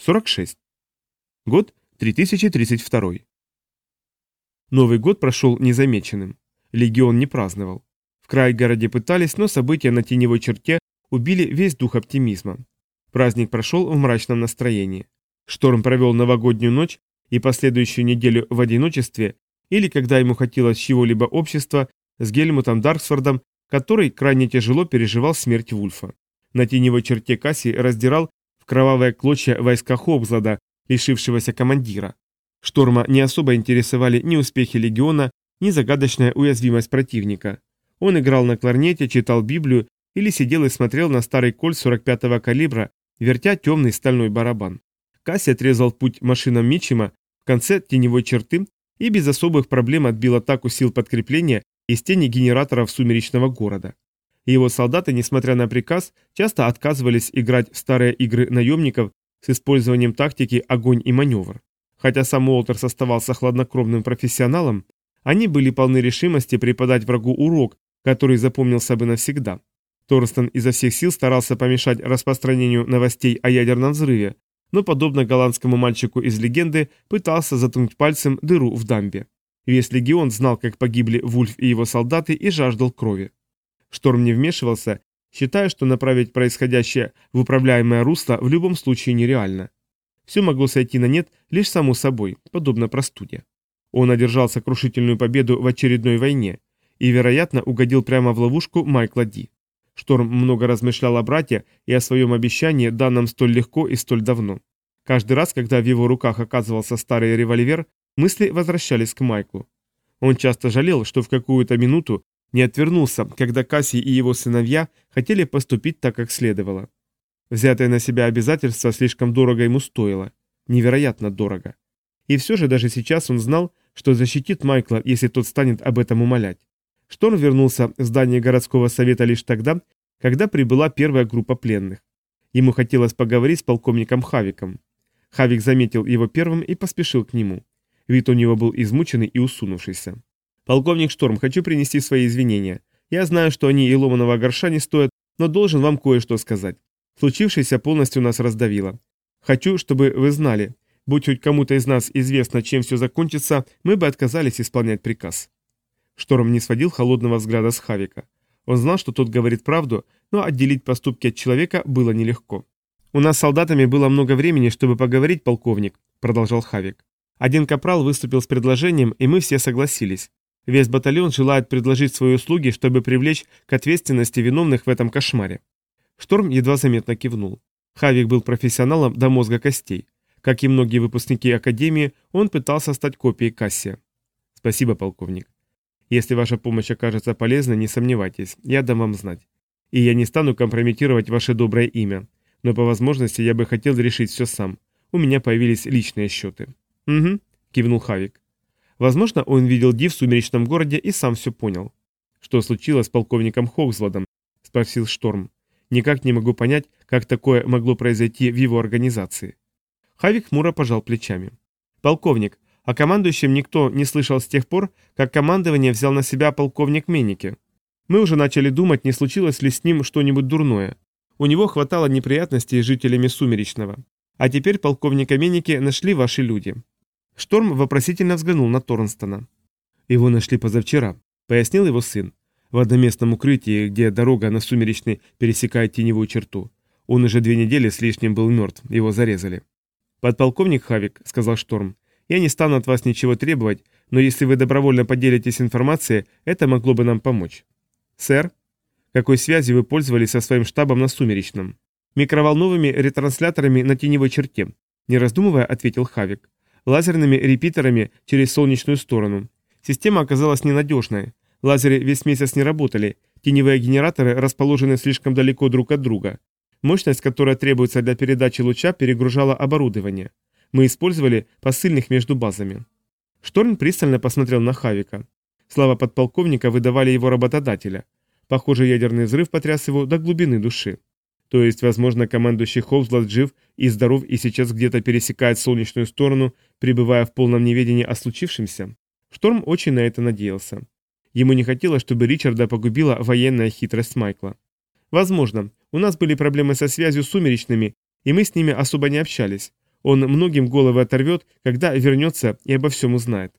46. Год 3032. Новый год прошел незамеченным. Легион не праздновал. В край городе пытались, но события на теневой черте убили весь дух оптимизма. Праздник прошел в мрачном настроении. Шторм провел новогоднюю ночь и последующую неделю в одиночестве, или когда ему хотелось чего-либо общества, с Гельмутом Дарксфордом, который крайне тяжело переживал смерть Вульфа. На теневой черте Касси раздирал Кровавое клочья войска Хобзада, лишившегося командира. Шторма не особо интересовали ни успехи легиона, ни загадочная уязвимость противника. Он играл на кларнете, читал Библию или сидел и смотрел на старый коль 45-го калибра, вертя темный стальной барабан. Касси отрезал путь машинам Мичима в конце теневой черты и без особых проблем отбил атаку сил подкрепления из тени генераторов сумеречного города и его солдаты, несмотря на приказ, часто отказывались играть в старые игры наемников с использованием тактики «огонь и маневр». Хотя сам Уолтерс оставался хладнокровным профессионалом, они были полны решимости преподать врагу урок, который запомнился бы навсегда. Торстон изо всех сил старался помешать распространению новостей о ядерном взрыве, но, подобно голландскому мальчику из легенды, пытался затунуть пальцем дыру в дамбе. Весь легион знал, как погибли Вульф и его солдаты, и жаждал крови. Шторм не вмешивался, считая, что направить происходящее в управляемое русло в любом случае нереально. Все могло сойти на нет лишь само собой, подобно простуде. Он одержал сокрушительную победу в очередной войне и, вероятно, угодил прямо в ловушку Майкла Ди. Шторм много размышлял о брате и о своем обещании, данном столь легко и столь давно. Каждый раз, когда в его руках оказывался старый револьвер, мысли возвращались к Майклу. Он часто жалел, что в какую-то минуту не отвернулся, когда Касси и его сыновья хотели поступить так, как следовало. Взятое на себя обязательство слишком дорого ему стоило. Невероятно дорого. И все же даже сейчас он знал, что защитит Майкла, если тот станет об этом умолять. Шторм вернулся в здание городского совета лишь тогда, когда прибыла первая группа пленных. Ему хотелось поговорить с полковником Хавиком. Хавик заметил его первым и поспешил к нему. Вид у него был измученный и усунувшийся. Полковник Шторм, хочу принести свои извинения. Я знаю, что они и ломаного горша не стоят, но должен вам кое-что сказать. Случившееся полностью нас раздавило. Хочу, чтобы вы знали, будь хоть кому-то из нас известно, чем все закончится, мы бы отказались исполнять приказ». Шторм не сводил холодного взгляда с Хавика. Он знал, что тот говорит правду, но отделить поступки от человека было нелегко. «У нас с солдатами было много времени, чтобы поговорить, полковник», — продолжал Хавик. Один капрал выступил с предложением, и мы все согласились. Весь батальон желает предложить свои услуги, чтобы привлечь к ответственности виновных в этом кошмаре. Шторм едва заметно кивнул. Хавик был профессионалом до мозга костей. Как и многие выпускники Академии, он пытался стать копией Кассия. Спасибо, полковник. Если ваша помощь окажется полезной, не сомневайтесь, я дам вам знать. И я не стану компрометировать ваше доброе имя. Но по возможности я бы хотел решить все сам. У меня появились личные счеты. Угу, кивнул Хавик. Возможно, он видел Ди в сумеречном городе и сам все понял. «Что случилось с полковником Хоксладом, – спросил Шторм. «Никак не могу понять, как такое могло произойти в его организации». Хавик хмуро пожал плечами. «Полковник, а о командующем никто не слышал с тех пор, как командование взял на себя полковник Меники. Мы уже начали думать, не случилось ли с ним что-нибудь дурное. У него хватало неприятностей с жителями Сумеречного. А теперь полковника Меники нашли ваши люди. Шторм вопросительно взглянул на Торнстона. «Его нашли позавчера», — пояснил его сын. «В одноместном укрытии, где дорога на Сумеречный пересекает теневую черту. Он уже две недели с лишним был мертв, его зарезали». «Подполковник Хавик», — сказал Шторм, — «я не стану от вас ничего требовать, но если вы добровольно поделитесь информацией, это могло бы нам помочь». «Сэр?» «Какой связи вы пользовались со своим штабом на Сумеречном?» «Микроволновыми ретрансляторами на теневой черте», — не раздумывая, ответил Хавик лазерными репитерами через солнечную сторону. Система оказалась ненадежной. Лазеры весь месяц не работали, теневые генераторы расположены слишком далеко друг от друга. Мощность, которая требуется для передачи луча, перегружала оборудование. Мы использовали посыльных между базами. Шторм пристально посмотрел на Хавика. Слава подполковника выдавали его работодателя. Похоже, ядерный взрыв потряс его до глубины души. То есть, возможно, командующий Холмслот жив и здоров и сейчас где-то пересекает солнечную сторону, пребывая в полном неведении о случившемся? Шторм очень на это надеялся. Ему не хотелось, чтобы Ричарда погубила военная хитрость Майкла. Возможно, у нас были проблемы со связью с сумеречными, и мы с ними особо не общались. Он многим головы оторвет, когда вернется и обо всем узнает.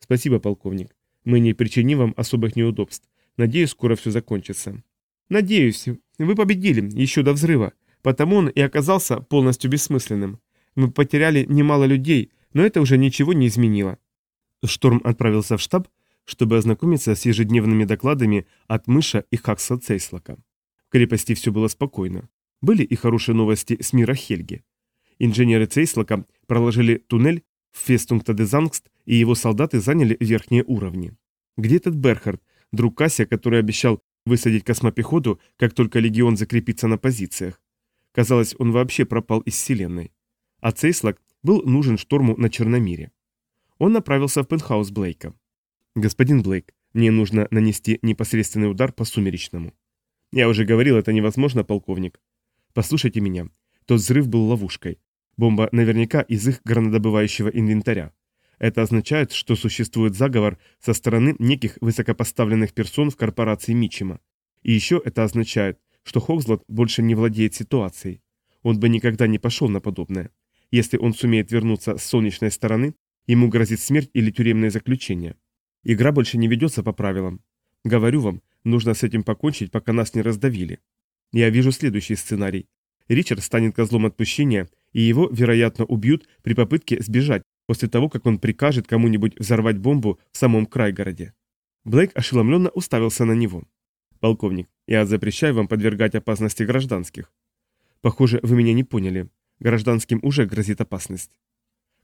Спасибо, полковник. Мы не причиним вам особых неудобств. Надеюсь, скоро все закончится. Надеюсь, вы победили, еще до взрыва, потому он и оказался полностью бессмысленным. Мы потеряли немало людей, но это уже ничего не изменило. Шторм отправился в штаб, чтобы ознакомиться с ежедневными докладами от Мыша и Хакса Цейслака. В крепости все было спокойно. Были и хорошие новости с мира Хельги. Инженеры Цейслака проложили туннель в Фестунгтадезангст, и его солдаты заняли верхние уровни. Где этот Берхард, друг Кася, который обещал высадить космопехоту, как только легион закрепится на позициях. Казалось, он вообще пропал из Вселенной. А Цейслак был нужен шторму на Черномире. Он направился в пентхаус Блейка. «Господин Блейк, мне нужно нанести непосредственный удар по сумеречному». «Я уже говорил, это невозможно, полковник». «Послушайте меня. Тот взрыв был ловушкой. Бомба наверняка из их гранодобывающего инвентаря. Это означает, что существует заговор со стороны неких высокопоставленных персон в корпорации Мичима. И еще это означает, что Хокслот больше не владеет ситуацией. Он бы никогда не пошел на подобное. Если он сумеет вернуться с солнечной стороны, ему грозит смерть или тюремное заключение. Игра больше не ведется по правилам. Говорю вам, нужно с этим покончить, пока нас не раздавили. Я вижу следующий сценарий. Ричард станет козлом отпущения, и его, вероятно, убьют при попытке сбежать, после того, как он прикажет кому-нибудь взорвать бомбу в самом Крайгороде. Блейк ошеломленно уставился на него. «Полковник, я запрещаю вам подвергать опасности гражданских». «Похоже, вы меня не поняли. Гражданским уже грозит опасность».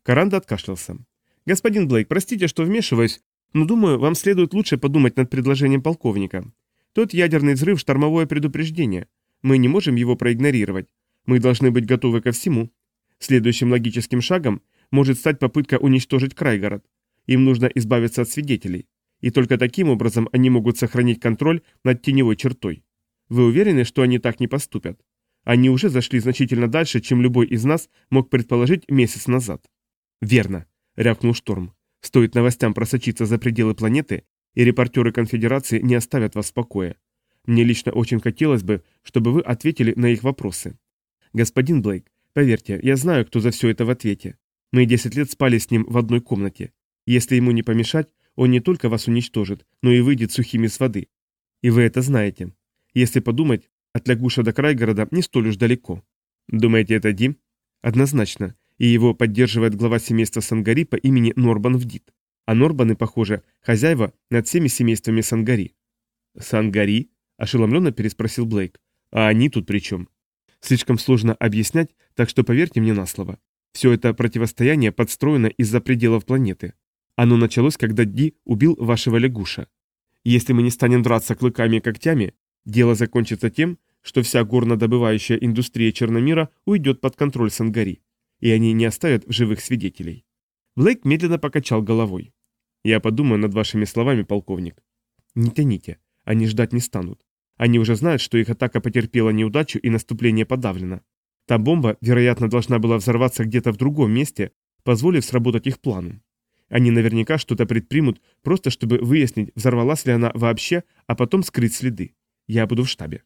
Каранда откашлялся. «Господин Блейк, простите, что вмешиваюсь, но думаю, вам следует лучше подумать над предложением полковника. Тот ядерный взрыв – штормовое предупреждение. Мы не можем его проигнорировать. Мы должны быть готовы ко всему. Следующим логическим шагом – может стать попытка уничтожить Крайгород. Им нужно избавиться от свидетелей. И только таким образом они могут сохранить контроль над теневой чертой. Вы уверены, что они так не поступят? Они уже зашли значительно дальше, чем любой из нас мог предположить месяц назад. «Верно», — рявкнул Шторм. «Стоит новостям просочиться за пределы планеты, и репортеры Конфедерации не оставят вас в покое. Мне лично очень хотелось бы, чтобы вы ответили на их вопросы. Господин Блейк, поверьте, я знаю, кто за все это в ответе. Мы 10 лет спали с ним в одной комнате. Если ему не помешать, он не только вас уничтожит, но и выйдет сухим из воды. И вы это знаете. Если подумать, от Лягуша до Крайгорода не столь уж далеко. Думаете, это Дим? Однозначно. И его поддерживает глава семейства Сангари по имени Норбан Вдит. А Норбаны, похоже, хозяева над всеми семействами Сангари. Сангари? Ошеломленно переспросил Блейк. А они тут при чем? Слишком сложно объяснять, так что поверьте мне на слово. Все это противостояние подстроено из-за пределов планеты. Оно началось, когда Ди убил вашего лягуша. Если мы не станем драться клыками и когтями, дело закончится тем, что вся горнодобывающая индустрия Черномира уйдет под контроль Сангари, и они не оставят в живых свидетелей. Блейк медленно покачал головой. «Я подумаю над вашими словами, полковник». «Не тяните, они ждать не станут. Они уже знают, что их атака потерпела неудачу и наступление подавлено. Та бомба, вероятно, должна была взорваться где-то в другом месте, позволив сработать их плану. Они наверняка что-то предпримут, просто чтобы выяснить, взорвалась ли она вообще, а потом скрыть следы. Я буду в штабе.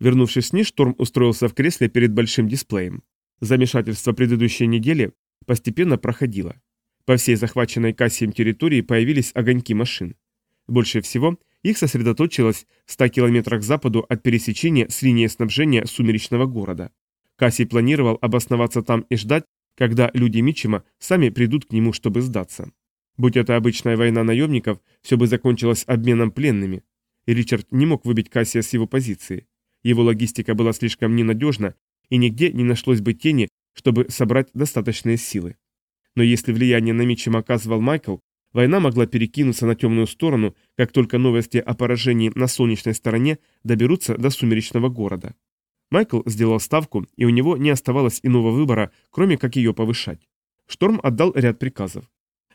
Вернувшись с ней, Шторм устроился в кресле перед большим дисплеем. Замешательство предыдущей недели постепенно проходило. По всей захваченной Кассием территории появились огоньки машин. Больше всего их сосредоточилось в 100 километрах к западу от пересечения с линией снабжения сумеречного города. Касси планировал обосноваться там и ждать, когда люди Мичима сами придут к нему, чтобы сдаться. Будь это обычная война наемников, все бы закончилось обменом пленными. И Ричард не мог выбить Кассия с его позиции. Его логистика была слишком ненадежна, и нигде не нашлось бы тени, чтобы собрать достаточные силы. Но если влияние на Мичима оказывал Майкл, война могла перекинуться на темную сторону, как только новости о поражении на солнечной стороне доберутся до сумеречного города. Майкл сделал ставку, и у него не оставалось иного выбора, кроме как ее повышать. Шторм отдал ряд приказов.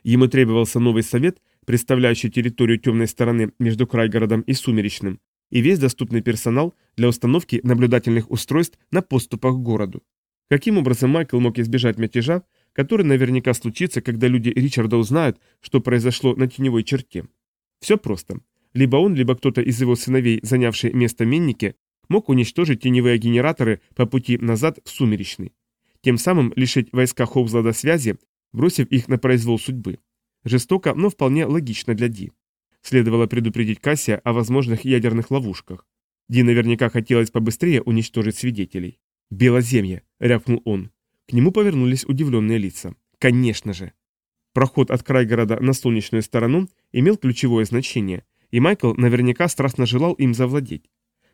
Ему требовался новый совет, представляющий территорию темной стороны между Крайгородом и Сумеречным, и весь доступный персонал для установки наблюдательных устройств на поступах к городу. Каким образом Майкл мог избежать мятежа, который наверняка случится, когда люди Ричарда узнают, что произошло на теневой черте? Все просто. Либо он, либо кто-то из его сыновей, занявший место Минники, мог уничтожить теневые генераторы по пути назад в Сумеречный, тем самым лишить войска Хобзлада связи, бросив их на произвол судьбы. Жестоко, но вполне логично для Ди. Следовало предупредить Кассия о возможных ядерных ловушках. Ди наверняка хотелось побыстрее уничтожить свидетелей. «Белоземье!» — рявкнул он. К нему повернулись удивленные лица. «Конечно же!» Проход от край города на солнечную сторону имел ключевое значение, и Майкл наверняка страстно желал им завладеть.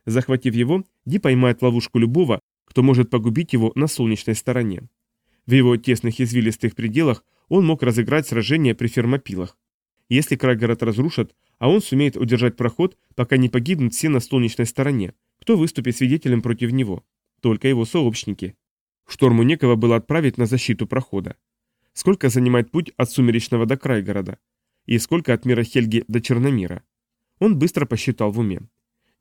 Захватив его, Ди поймает ловушку любого, кто может погубить его на солнечной стороне. В его тесных извилистых пределах он мог разыграть сражение при фермопилах. Если край Крагерат разрушат, а он сумеет удержать проход, пока не погибнут все на солнечной стороне, кто выступит свидетелем против него? Только его сообщники. Шторму некого было отправить на защиту прохода. Сколько занимает путь от Сумеречного до Крайгорода? И сколько от мира Хельги до Черномира? Он быстро посчитал в уме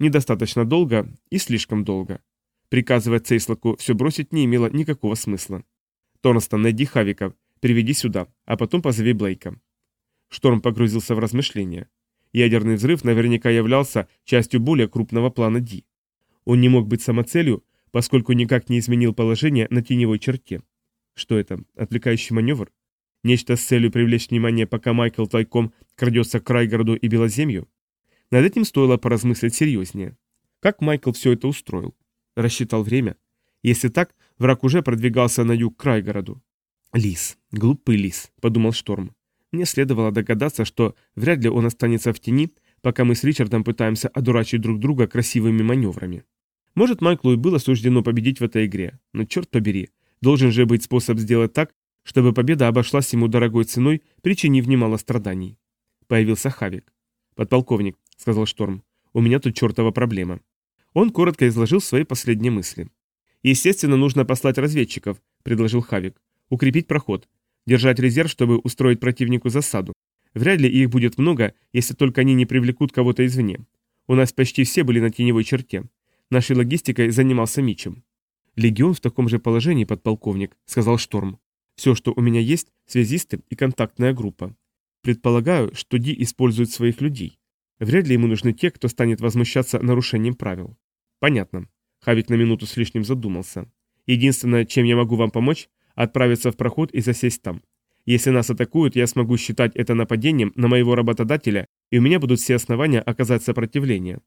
недостаточно долго и слишком долго. Приказывать Цейслаку все бросить не имело никакого смысла. «Торнстон, найди Хавика, приведи сюда, а потом позови Блейка». Шторм погрузился в размышления. Ядерный взрыв наверняка являлся частью более крупного плана Ди. Он не мог быть самоцелью, поскольку никак не изменил положение на теневой черте. Что это, отвлекающий маневр? Нечто с целью привлечь внимание, пока Майкл тайком крадется к Райгороду и Белоземью? Над этим стоило поразмыслить серьезнее. Как Майкл все это устроил? Рассчитал время? Если так, враг уже продвигался на юг край городу. «Лис, глупый лис», — подумал Шторм. Мне следовало догадаться, что вряд ли он останется в тени, пока мы с Ричардом пытаемся одурачить друг друга красивыми маневрами. Может, Майклу и было суждено победить в этой игре, но черт побери, должен же быть способ сделать так, чтобы победа обошлась ему дорогой ценой, причинив немало страданий. Появился Хавик. «Подполковник, сказал Шторм. «У меня тут чертова проблема». Он коротко изложил свои последние мысли. «Естественно, нужно послать разведчиков», — предложил Хавик. «Укрепить проход. Держать резерв, чтобы устроить противнику засаду. Вряд ли их будет много, если только они не привлекут кого-то извне. У нас почти все были на теневой черте. Нашей логистикой занимался Мичем». «Легион в таком же положении, подполковник», — сказал Шторм. «Все, что у меня есть, связисты и контактная группа. Предполагаю, что Ди использует своих людей. Вряд ли ему нужны те, кто станет возмущаться нарушением правил. Понятно. Хавик на минуту с лишним задумался. Единственное, чем я могу вам помочь, отправиться в проход и засесть там. Если нас атакуют, я смогу считать это нападением на моего работодателя, и у меня будут все основания оказать сопротивление.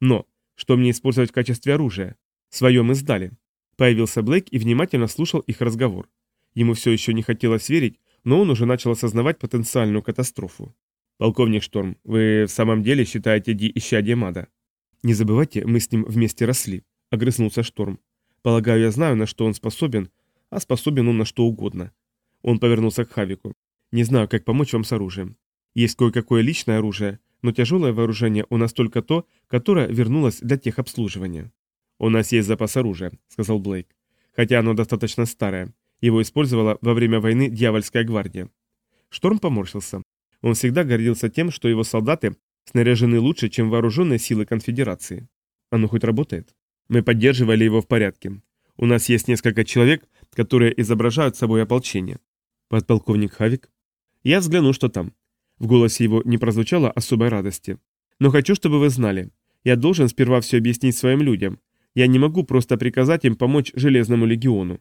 Но что мне использовать в качестве оружия? Своё мы сдали. Появился Блейк и внимательно слушал их разговор. Ему все еще не хотелось верить, но он уже начал осознавать потенциальную катастрофу полковник Шторм, вы в самом деле считаете Ди исчадие мада?» «Не забывайте, мы с ним вместе росли», — огрызнулся Шторм. «Полагаю, я знаю, на что он способен, а способен он на что угодно». Он повернулся к Хавику. «Не знаю, как помочь вам с оружием. Есть кое-какое личное оружие, но тяжелое вооружение у нас только то, которое вернулось для техобслуживания». «У нас есть запас оружия», — сказал Блейк. «Хотя оно достаточно старое. Его использовала во время войны дьявольская гвардия». Шторм поморщился. Он всегда гордился тем, что его солдаты снаряжены лучше, чем вооруженные силы конфедерации. Оно хоть работает? Мы поддерживали его в порядке. У нас есть несколько человек, которые изображают собой ополчение. Подполковник Хавик. Я взгляну, что там. В голосе его не прозвучало особой радости. Но хочу, чтобы вы знали. Я должен сперва все объяснить своим людям. Я не могу просто приказать им помочь Железному легиону.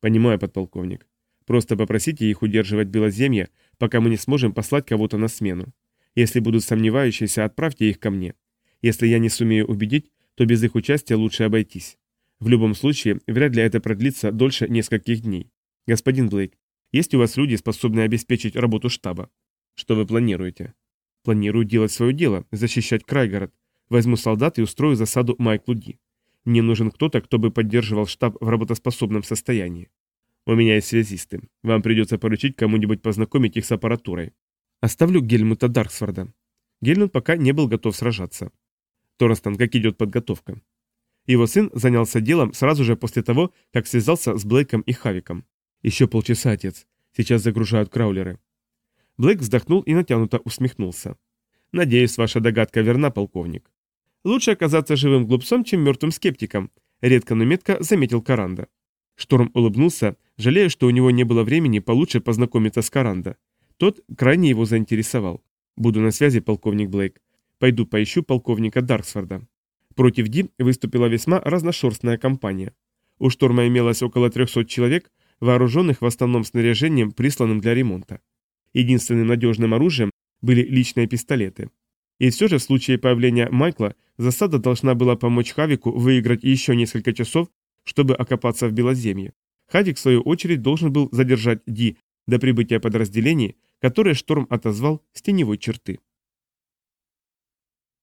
Понимаю, подполковник. Просто попросите их удерживать Белоземье, пока мы не сможем послать кого-то на смену. Если будут сомневающиеся, отправьте их ко мне. Если я не сумею убедить, то без их участия лучше обойтись. В любом случае, вряд ли это продлится дольше нескольких дней. Господин Блейк, есть у вас люди, способные обеспечить работу штаба? Что вы планируете? Планирую делать свое дело, защищать Крайгород. Возьму солдат и устрою засаду Майклу Ди. Мне нужен кто-то, кто бы поддерживал штаб в работоспособном состоянии. У меня есть связисты. Вам придется поручить кому-нибудь познакомить их с аппаратурой. Оставлю Гельмута Дарксфорда. Гельмут пока не был готов сражаться. Торостон, как идет подготовка? Его сын занялся делом сразу же после того, как связался с Блейком и Хавиком. Еще полчаса, отец. Сейчас загружают краулеры. Блейк вздохнул и натянуто усмехнулся. Надеюсь, ваша догадка верна, полковник. Лучше оказаться живым глупцом, чем мертвым скептиком, редко но метко заметил Каранда. Шторм улыбнулся, жалея, что у него не было времени получше познакомиться с Каранда. Тот крайне его заинтересовал. «Буду на связи, полковник Блейк. Пойду поищу полковника Дарксфорда». Против Ди выступила весьма разношерстная компания. У Шторма имелось около 300 человек, вооруженных в основном снаряжением, присланным для ремонта. Единственным надежным оружием были личные пистолеты. И все же в случае появления Майкла засада должна была помочь Хавику выиграть еще несколько часов чтобы окопаться в Белоземье. Хадик, в свою очередь, должен был задержать Ди до прибытия подразделений, которое Шторм отозвал с теневой черты.